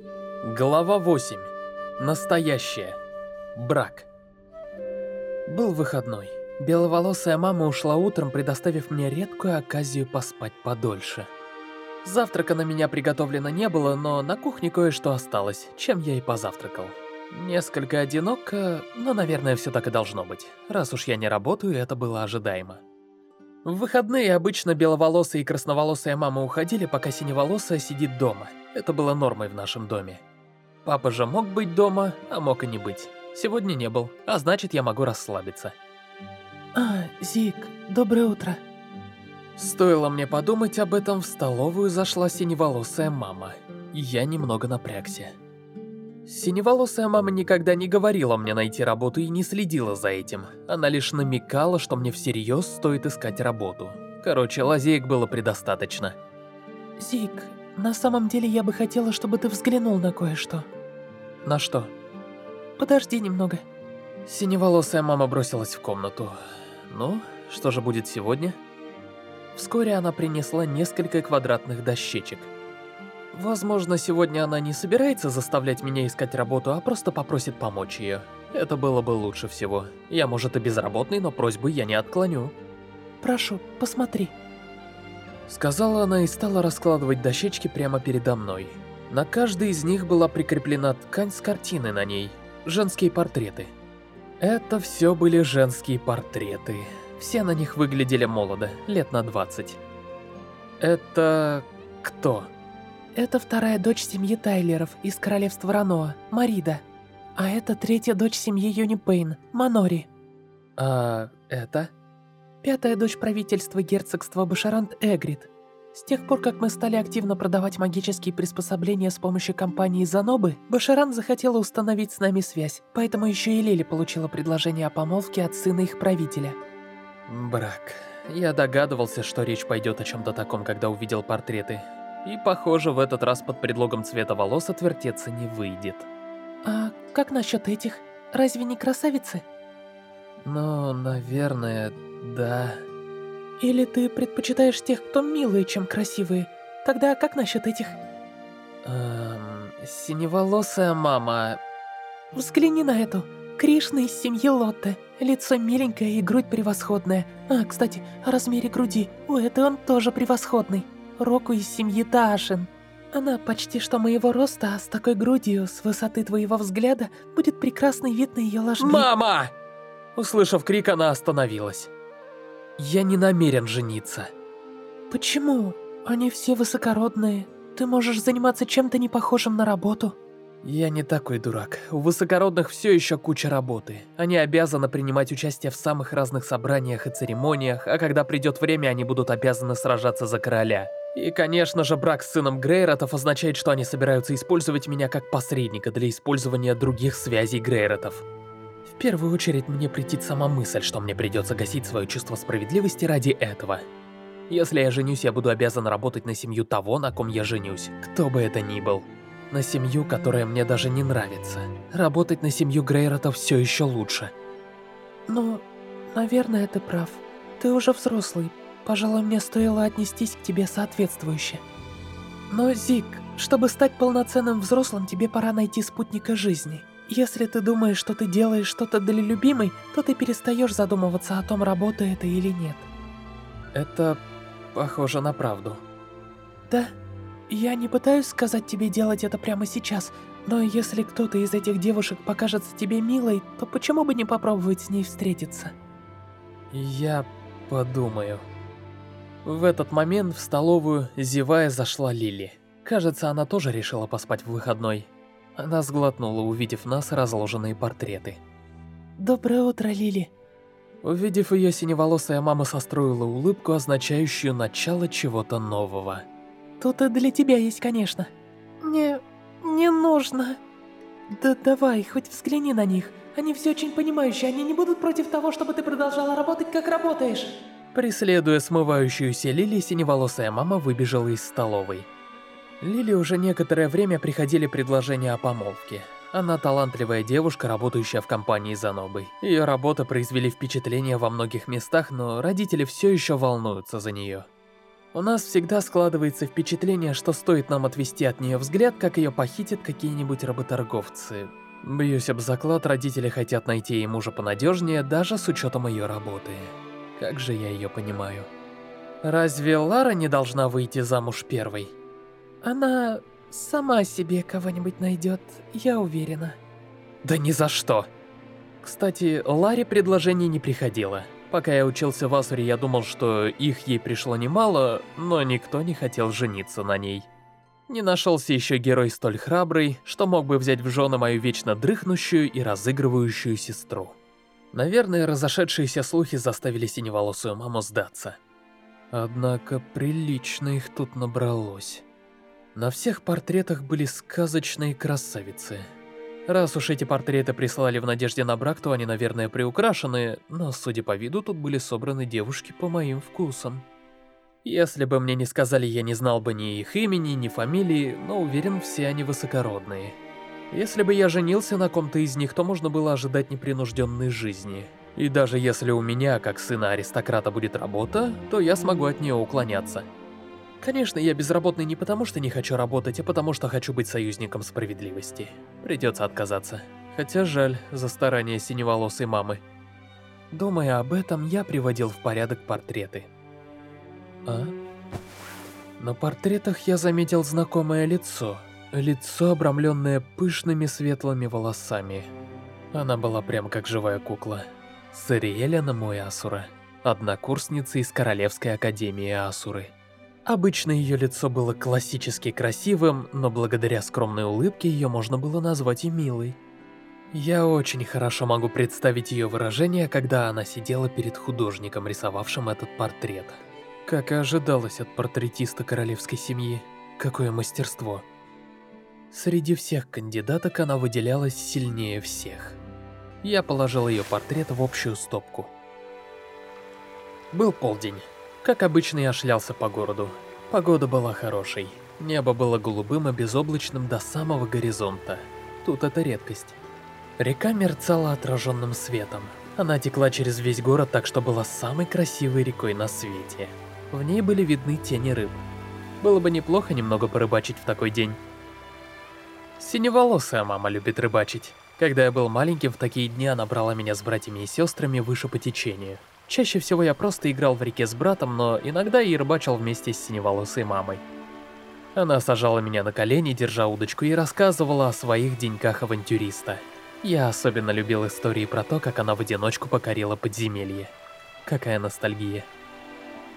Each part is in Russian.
Глава 8. Настоящее. Брак. Был выходной. Беловолосая мама ушла утром, предоставив мне редкую оказию поспать подольше. Завтрака на меня приготовлено не было, но на кухне кое-что осталось, чем я и позавтракал. Несколько одиноко, но, наверное, все так и должно быть. Раз уж я не работаю, это было ожидаемо. В выходные обычно беловолосая и красноволосая мама уходили, пока синеволосая сидит дома. Это было нормой в нашем доме. Папа же мог быть дома, а мог и не быть. Сегодня не был, а значит, я могу расслабиться. А, Зик, доброе утро. Стоило мне подумать об этом, в столовую зашла синеволосая мама. Я немного напрягся. Синеволосая мама никогда не говорила мне найти работу и не следила за этим. Она лишь намекала, что мне всерьез стоит искать работу. Короче, лазеек было предостаточно. Зик, на самом деле я бы хотела, чтобы ты взглянул на кое-что. На что? Подожди немного. Синеволосая мама бросилась в комнату. Ну, что же будет сегодня? Вскоре она принесла несколько квадратных дощечек. Возможно, сегодня она не собирается заставлять меня искать работу, а просто попросит помочь ее. Это было бы лучше всего. Я, может, и безработный, но просьбы я не отклоню. Прошу, посмотри. Сказала она и стала раскладывать дощечки прямо передо мной. На каждой из них была прикреплена ткань с картиной на ней. Женские портреты. Это все были женские портреты. Все на них выглядели молодо, лет на 20. Это... кто? Это вторая дочь семьи Тайлеров из королевства Раноа, Марида. А это третья дочь семьи Юнипейн, Манори. А это? Пятая дочь правительства герцогства Башарант Эгрид. С тех пор, как мы стали активно продавать магические приспособления с помощью компании Занобы, Башаран захотела установить с нами связь, поэтому еще и Лили получила предложение о помолвке от сына их правителя. Брак. Я догадывался, что речь пойдет о чем-то таком, когда увидел портреты. И, похоже, в этот раз под предлогом цвета волос отвертеться не выйдет. А как насчет этих? Разве не красавицы? Ну, наверное, да. Или ты предпочитаешь тех, кто милые, чем красивые? Тогда как насчет этих? Эм, синеволосая мама. Взгляни на эту. Кришна из семьи Лотте. Лицо миленькое и грудь превосходная. А, кстати, о размере груди. У этой он тоже превосходный. Року из семьи Таашин. Она почти что моего роста, а с такой грудью, с высоты твоего взгляда, будет прекрасный вид на ее ложбин. «Мама!» Услышав крик, она остановилась. «Я не намерен жениться». «Почему? Они все высокородные. Ты можешь заниматься чем-то не похожим на работу». Я не такой дурак. У высокородных все еще куча работы. Они обязаны принимать участие в самых разных собраниях и церемониях, а когда придет время, они будут обязаны сражаться за короля. И, конечно же, брак с сыном Грейротов означает, что они собираются использовать меня как посредника для использования других связей Грейротов. В первую очередь, мне претит сама мысль, что мне придется гасить свое чувство справедливости ради этого. Если я женюсь, я буду обязан работать на семью того, на ком я женюсь, кто бы это ни был. На семью, которая мне даже не нравится. Работать на семью Грейротов все еще лучше. Ну, наверное, ты прав. Ты уже взрослый. Пожалуй, мне стоило отнестись к тебе соответствующе. Но, Зик, чтобы стать полноценным взрослым, тебе пора найти спутника жизни. Если ты думаешь, что ты делаешь что-то для любимой, то ты перестаешь задумываться о том, работает это или нет. Это похоже на правду. Да? Я не пытаюсь сказать тебе делать это прямо сейчас, но если кто-то из этих девушек покажется тебе милой, то почему бы не попробовать с ней встретиться? Я подумаю. В этот момент в столовую, зевая, зашла Лили. Кажется, она тоже решила поспать в выходной. Она сглотнула, увидев нас разложенные портреты. Доброе утро, Лили. Увидев ее, синеволосая мама состроила улыбку, означающую начало чего-то нового. Тут и для тебя есть, конечно. Мне... не нужно. Да давай, хоть взгляни на них. Они все очень понимающие, они не будут против того, чтобы ты продолжала работать, как работаешь. Преследуя смывающуюся Лили, синеволосая мама выбежала из столовой. Лили уже некоторое время приходили предложения о помолвке. Она талантливая девушка, работающая в компании Занобой. Ее работы произвели впечатление во многих местах, но родители все еще волнуются за нее. У нас всегда складывается впечатление, что стоит нам отвести от нее взгляд, как ее похитят какие-нибудь работорговцы. Бьюсь об заклад, родители хотят найти ей мужа понадежнее, даже с учетом ее работы. Как же я ее понимаю. Разве Лара не должна выйти замуж первой? Она сама себе кого-нибудь найдет, я уверена. Да ни за что. Кстати, Ларе предложение не приходило. Пока я учился в Асуре, я думал, что их ей пришло немало, но никто не хотел жениться на ней. Не нашелся еще герой столь храбрый, что мог бы взять в жены мою вечно дрыхнущую и разыгрывающую сестру. Наверное, разошедшиеся слухи заставили синеволосую маму сдаться. Однако прилично их тут набралось. На всех портретах были сказочные красавицы. Раз уж эти портреты прислали в надежде на брак, то они, наверное, приукрашены, но, судя по виду, тут были собраны девушки по моим вкусам. Если бы мне не сказали, я не знал бы ни их имени, ни фамилии, но уверен, все они высокородные. Если бы я женился на ком-то из них, то можно было ожидать непринужденной жизни. И даже если у меня, как сына аристократа, будет работа, то я смогу от нее уклоняться. Конечно, я безработный не потому, что не хочу работать, а потому, что хочу быть союзником справедливости. Придется отказаться. Хотя жаль за старания синеволосой мамы. Думая об этом, я приводил в порядок портреты. А? На портретах я заметил знакомое лицо. Лицо, обрамленное пышными светлыми волосами. Она была прям как живая кукла. Сариэля Намуэасура, однокурсница из Королевской Академии Асуры. Обычно ее лицо было классически красивым, но благодаря скромной улыбке ее можно было назвать и милой. Я очень хорошо могу представить ее выражение, когда она сидела перед художником, рисовавшим этот портрет. Как и ожидалось от портретиста королевской семьи. Какое мастерство. Среди всех кандидаток она выделялась сильнее всех. Я положил ее портрет в общую стопку. Был полдень. Как обычно, я шлялся по городу. Погода была хорошей. Небо было голубым и безоблачным до самого горизонта. Тут это редкость. Река мерцала отраженным светом. Она текла через весь город, так что была самой красивой рекой на свете. В ней были видны тени рыб. Было бы неплохо немного порыбачить в такой день. Синеволосая мама любит рыбачить. Когда я был маленьким, в такие дни она брала меня с братьями и сестрами выше по течению. Чаще всего я просто играл в реке с братом, но иногда и рыбачил вместе с синеволосой мамой. Она сажала меня на колени, держа удочку, и рассказывала о своих деньках авантюриста. Я особенно любил истории про то, как она в одиночку покорила подземелье. Какая ностальгия.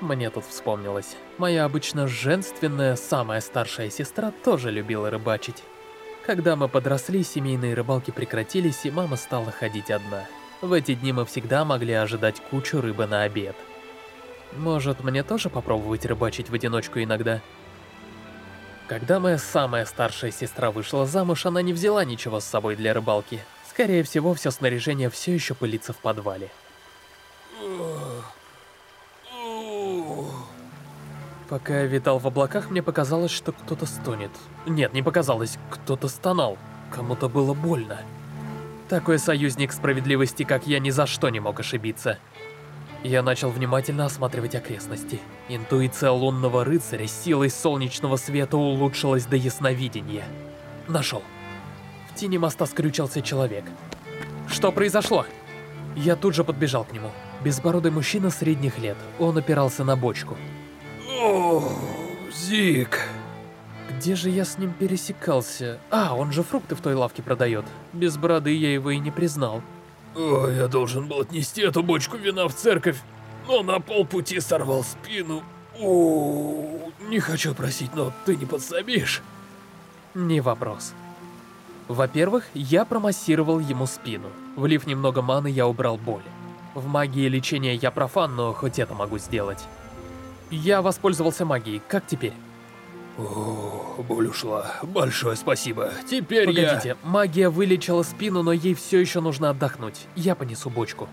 Мне тут вспомнилось. Моя обычно женственная, самая старшая сестра тоже любила рыбачить. Когда мы подросли, семейные рыбалки прекратились, и мама стала ходить одна. В эти дни мы всегда могли ожидать кучу рыбы на обед. Может, мне тоже попробовать рыбачить в одиночку иногда? Когда моя самая старшая сестра вышла замуж, она не взяла ничего с собой для рыбалки. Скорее всего, все снаряжение все еще пылится в подвале. Пока я витал в облаках, мне показалось, что кто-то стонет. Нет, не показалось, кто-то стонал. Кому-то было больно. Такой союзник справедливости, как я, ни за что не мог ошибиться. Я начал внимательно осматривать окрестности. Интуиция лунного рыцаря силой солнечного света улучшилась до ясновидения. Нашел. В тени моста скрючился человек. Что произошло? Я тут же подбежал к нему. Безбородый мужчина средних лет. Он опирался на бочку. О, Зик. Где же я с ним пересекался? А, он же фрукты в той лавке продает. Без бороды я его и не признал. О, я должен был отнести эту бочку вина в церковь, но на полпути сорвал спину. О, не хочу просить, но ты не подсобишь? Не вопрос. Во-первых, я промассировал ему спину. Влив немного маны, я убрал боль. В магии лечения я профан, но хоть это могу сделать. Я воспользовался магией, как теперь? О, боль ушла. Большое спасибо. Теперь Погодите, я... Погодите, магия вылечила спину, но ей все еще нужно отдохнуть. Я понесу бочку.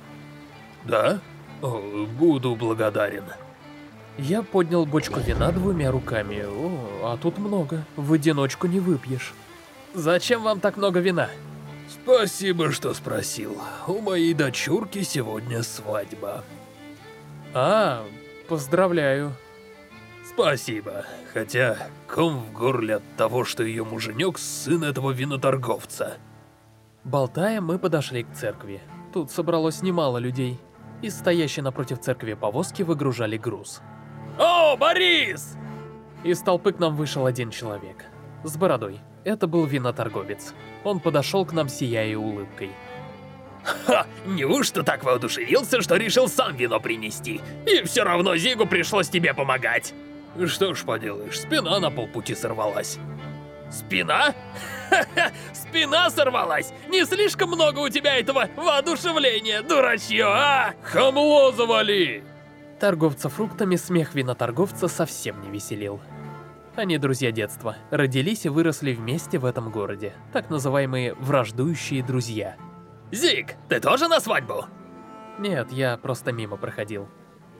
Да? О, буду благодарен. Я поднял бочку вина двумя руками. О, а тут много. В одиночку не выпьешь. Зачем вам так много вина? Спасибо, что спросил. У моей дочурки сегодня свадьба. А, поздравляю. Спасибо. Хотя, ком в горле от того, что ее муженек сын этого виноторговца. Болтая, мы подошли к церкви. Тут собралось немало людей. Из стоящей напротив церкви повозки выгружали груз. О, Борис! Из толпы к нам вышел один человек. С бородой. Это был виноторговец. Он подошел к нам, сияя улыбкой. Ха, неужто так воодушевился, что решил сам вино принести? И все равно Зигу пришлось тебе помогать. Что ж поделаешь, спина на полпути сорвалась. Спина? Ха-ха, спина сорвалась! Не слишком много у тебя этого воодушевления, дурачье, а? Хамло завали! Торговца фруктами смех виноторговца совсем не веселил. Они друзья детства, родились и выросли вместе в этом городе. Так называемые враждующие друзья. Зиг, ты тоже на свадьбу? Нет, я просто мимо проходил.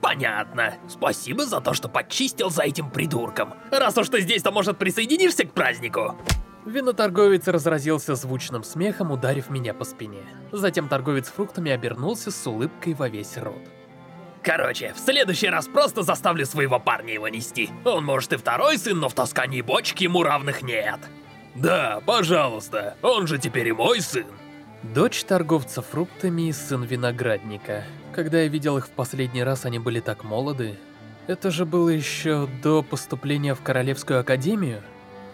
Понятно. Спасибо за то, что почистил за этим придурком. Раз уж ты здесь, то может присоединишься к празднику? Виноторговец разразился звучным смехом, ударив меня по спине. Затем торговец фруктами обернулся с улыбкой во весь рот. Короче, в следующий раз просто заставлю своего парня его нести. Он может и второй сын, но в таскании бочки ему равных нет. Да, пожалуйста, он же теперь и мой сын. Дочь торговца фруктами и сын виноградника. Когда я видел их в последний раз, они были так молоды. Это же было еще до поступления в Королевскую Академию.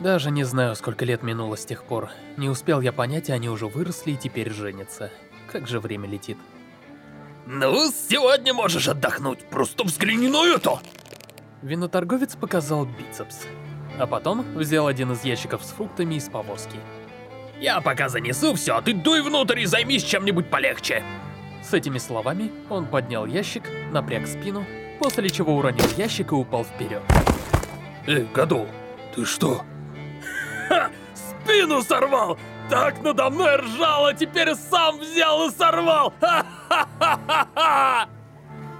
Даже не знаю, сколько лет минуло с тех пор. Не успел я понять, и они уже выросли и теперь женятся. Как же время летит. Ну, сегодня можешь отдохнуть, просто взгляни на это! Виноторговец показал бицепс. А потом взял один из ящиков с фруктами из повозки. Я пока занесу все, а ты дуй внутрь и займись чем-нибудь полегче. С этими словами он поднял ящик, напряг спину, после чего уронил ящик и упал вперед. Эй, Гадол, ты что? Ха! Спину сорвал! Так надо мной ржал, а теперь сам взял и сорвал!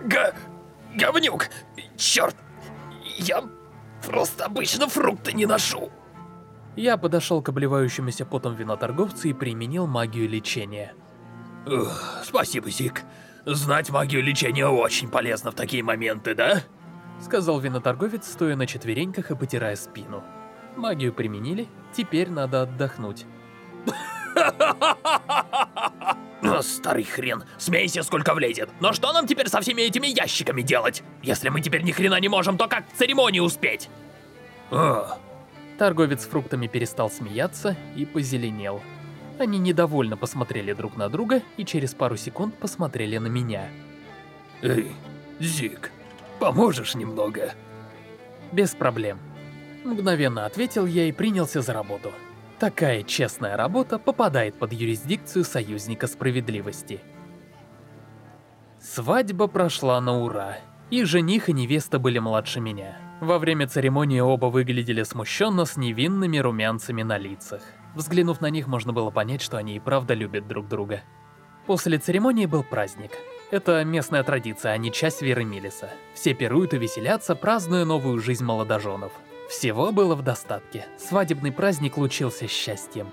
Г... Говнюк! Черт! Я просто обычно фрукты не ношу. Я подошел к обливающемуся потом виноторговцу и применил магию лечения. Ух, спасибо, Зик. Знать магию лечения очень полезно в такие моменты, да? Сказал виноторговец, стоя на четвереньках и потирая спину. Магию применили, теперь надо отдохнуть. Старый хрен, смейся сколько влезет. Но что нам теперь со всеми этими ящиками делать? Если мы теперь ни хрена не можем, то как к церемонии успеть? А, Торговец фруктами перестал смеяться и позеленел. Они недовольно посмотрели друг на друга и через пару секунд посмотрели на меня. Эй, Зик, поможешь немного? Без проблем. Мгновенно ответил я и принялся за работу. Такая честная работа попадает под юрисдикцию Союзника Справедливости. Свадьба прошла на ура, и жених и невеста были младше меня. Во время церемонии оба выглядели смущенно с невинными румянцами на лицах. Взглянув на них, можно было понять, что они и правда любят друг друга. После церемонии был праздник. Это местная традиция, а не часть веры Милиса. Все пируют и веселятся, празднуя новую жизнь молодоженов. Всего было в достатке. Свадебный праздник лучился счастьем.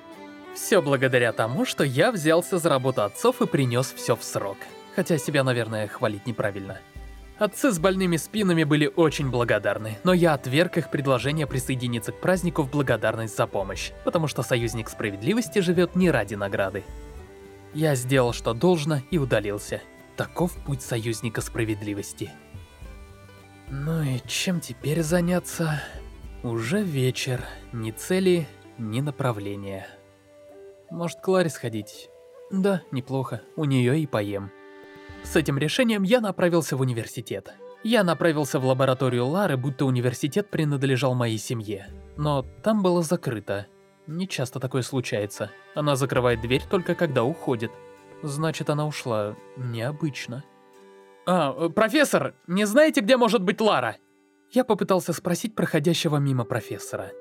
Все благодаря тому, что я взялся за работу отцов и принес все в срок. Хотя себя, наверное, хвалить неправильно. Отцы с больными спинами были очень благодарны, но я отверг их предложение присоединиться к празднику в благодарность за помощь, потому что Союзник Справедливости живет не ради награды. Я сделал, что должно, и удалился. Таков путь Союзника Справедливости. Ну и чем теперь заняться? Уже вечер, ни цели, ни направления. Может, к Ларе сходить? Да, неплохо, у нее и поем. С этим решением я направился в университет. Я направился в лабораторию Лары, будто университет принадлежал моей семье. Но там было закрыто. Не часто такое случается. Она закрывает дверь только когда уходит. Значит, она ушла. Необычно. «А, профессор, не знаете, где может быть Лара?» Я попытался спросить проходящего мимо профессора.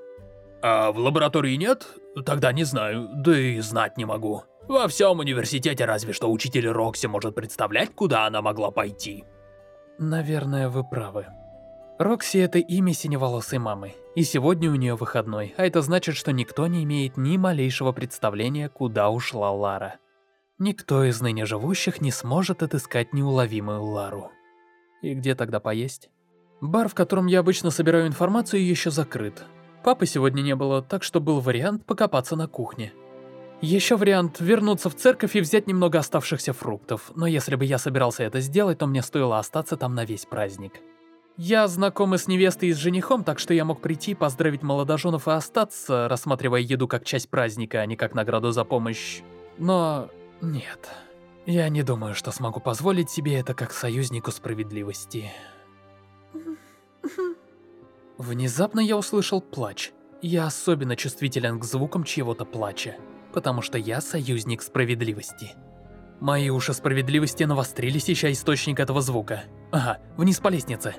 «А в лаборатории нет? Тогда не знаю, да и знать не могу». Во всем университете разве что учитель Рокси может представлять, куда она могла пойти. Наверное, вы правы. Рокси — это имя синеволосой мамы, и сегодня у нее выходной, а это значит, что никто не имеет ни малейшего представления, куда ушла Лара. Никто из ныне живущих не сможет отыскать неуловимую Лару. И где тогда поесть? Бар, в котором я обычно собираю информацию, еще закрыт. Папы сегодня не было, так что был вариант покопаться на кухне. Еще вариант вернуться в церковь и взять немного оставшихся фруктов, но если бы я собирался это сделать, то мне стоило остаться там на весь праздник. Я знаком с невестой и с женихом, так что я мог прийти, поздравить молодоженов и остаться, рассматривая еду как часть праздника, а не как награду за помощь. Но нет, я не думаю, что смогу позволить себе это как союзнику справедливости. Внезапно я услышал плач. Я особенно чувствителен к звукам чьего-то плача, потому что я союзник справедливости. Мои уши справедливости навострились, ища источник этого звука. Ага, вниз по лестнице.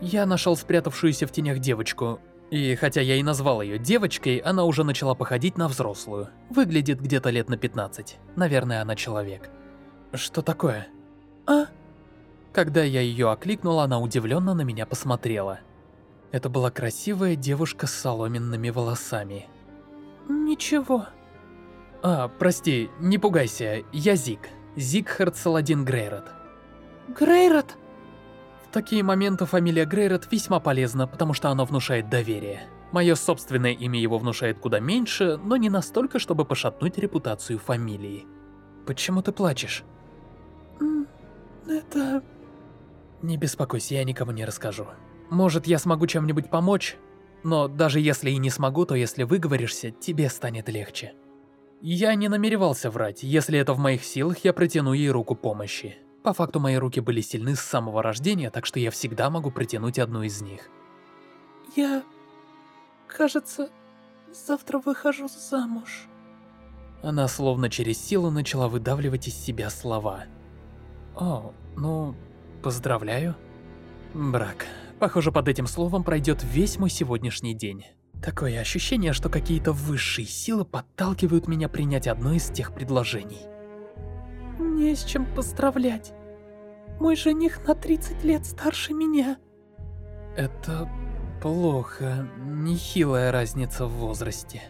Я нашел спрятавшуюся в тенях девочку, и хотя я и назвал ее девочкой, она уже начала походить на взрослую. Выглядит где-то лет на 15. Наверное, она человек. Что такое? А? Когда я ее окликнул, она удивленно на меня посмотрела. Это была красивая девушка с соломенными волосами. Ничего. А, прости, не пугайся, я Зик. Зигхард Саладин Грейрот. Грейрот? В такие моменты фамилия Грейрот весьма полезна, потому что она внушает доверие. Мое собственное имя его внушает куда меньше, но не настолько, чтобы пошатнуть репутацию фамилии. Почему ты плачешь? Это... Не беспокойся, я никому не расскажу. Может, я смогу чем-нибудь помочь? Но даже если и не смогу, то если выговоришься, тебе станет легче. Я не намеревался врать. Если это в моих силах, я протяну ей руку помощи. По факту мои руки были сильны с самого рождения, так что я всегда могу протянуть одну из них. Я... кажется, завтра выхожу замуж. Она словно через силу начала выдавливать из себя слова. О, ну, поздравляю. Брак. Похоже, под этим словом пройдет весь мой сегодняшний день. Такое ощущение, что какие-то высшие силы подталкивают меня принять одно из тех предложений. Не с чем поздравлять. Мой жених на 30 лет старше меня. Это плохо. Нехилая разница в возрасте.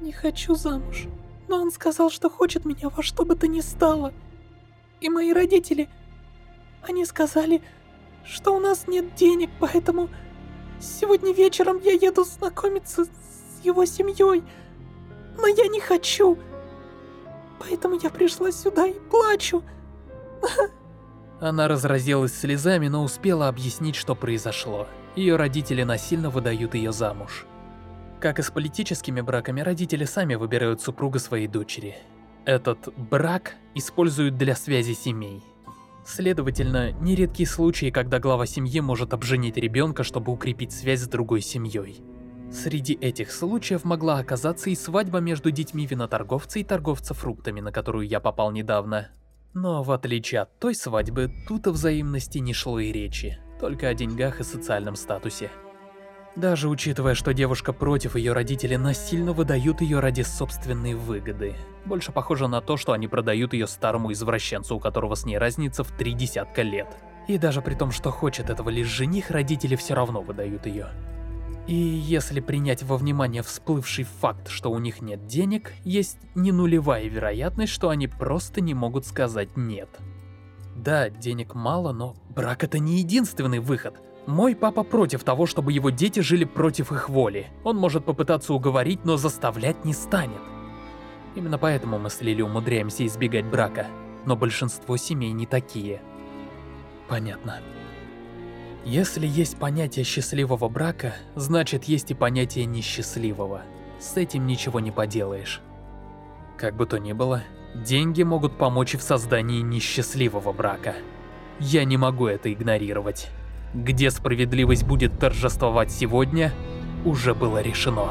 Не хочу замуж. Но он сказал, что хочет меня во что бы то ни стало. И мои родители... Они сказали, что у нас нет денег, поэтому... Сегодня вечером я еду знакомиться с его семьей. Но я не хочу. Поэтому я пришла сюда и плачу. Она разразилась слезами, но успела объяснить, что произошло. Ее родители насильно выдают ее замуж. Как и с политическими браками, родители сами выбирают супруга своей дочери. Этот брак используют для связи семей. Следовательно, нередки случаи, когда глава семьи может обженить ребенка, чтобы укрепить связь с другой семьей. Среди этих случаев могла оказаться и свадьба между детьми виноторговца и торговца фруктами, на которую я попал недавно. Но в отличие от той свадьбы, тут о взаимности не шло и речи, только о деньгах и социальном статусе. Даже учитывая, что девушка против, ее родители насильно выдают ее ради собственной выгоды. Больше похоже на то, что они продают ее старому извращенцу, у которого с ней разница в три десятка лет. И даже при том, что хочет этого лишь жених, родители все равно выдают ее. И если принять во внимание всплывший факт, что у них нет денег, есть не нулевая вероятность, что они просто не могут сказать «нет». Да, денег мало, но брак это не единственный выход. Мой папа против того, чтобы его дети жили против их воли. Он может попытаться уговорить, но заставлять не станет. Именно поэтому мы с Лили умудряемся избегать брака. Но большинство семей не такие. Понятно. Если есть понятие счастливого брака, значит есть и понятие несчастливого. С этим ничего не поделаешь. Как бы то ни было, деньги могут помочь в создании несчастливого брака. Я не могу это игнорировать. Где справедливость будет торжествовать сегодня, уже было решено.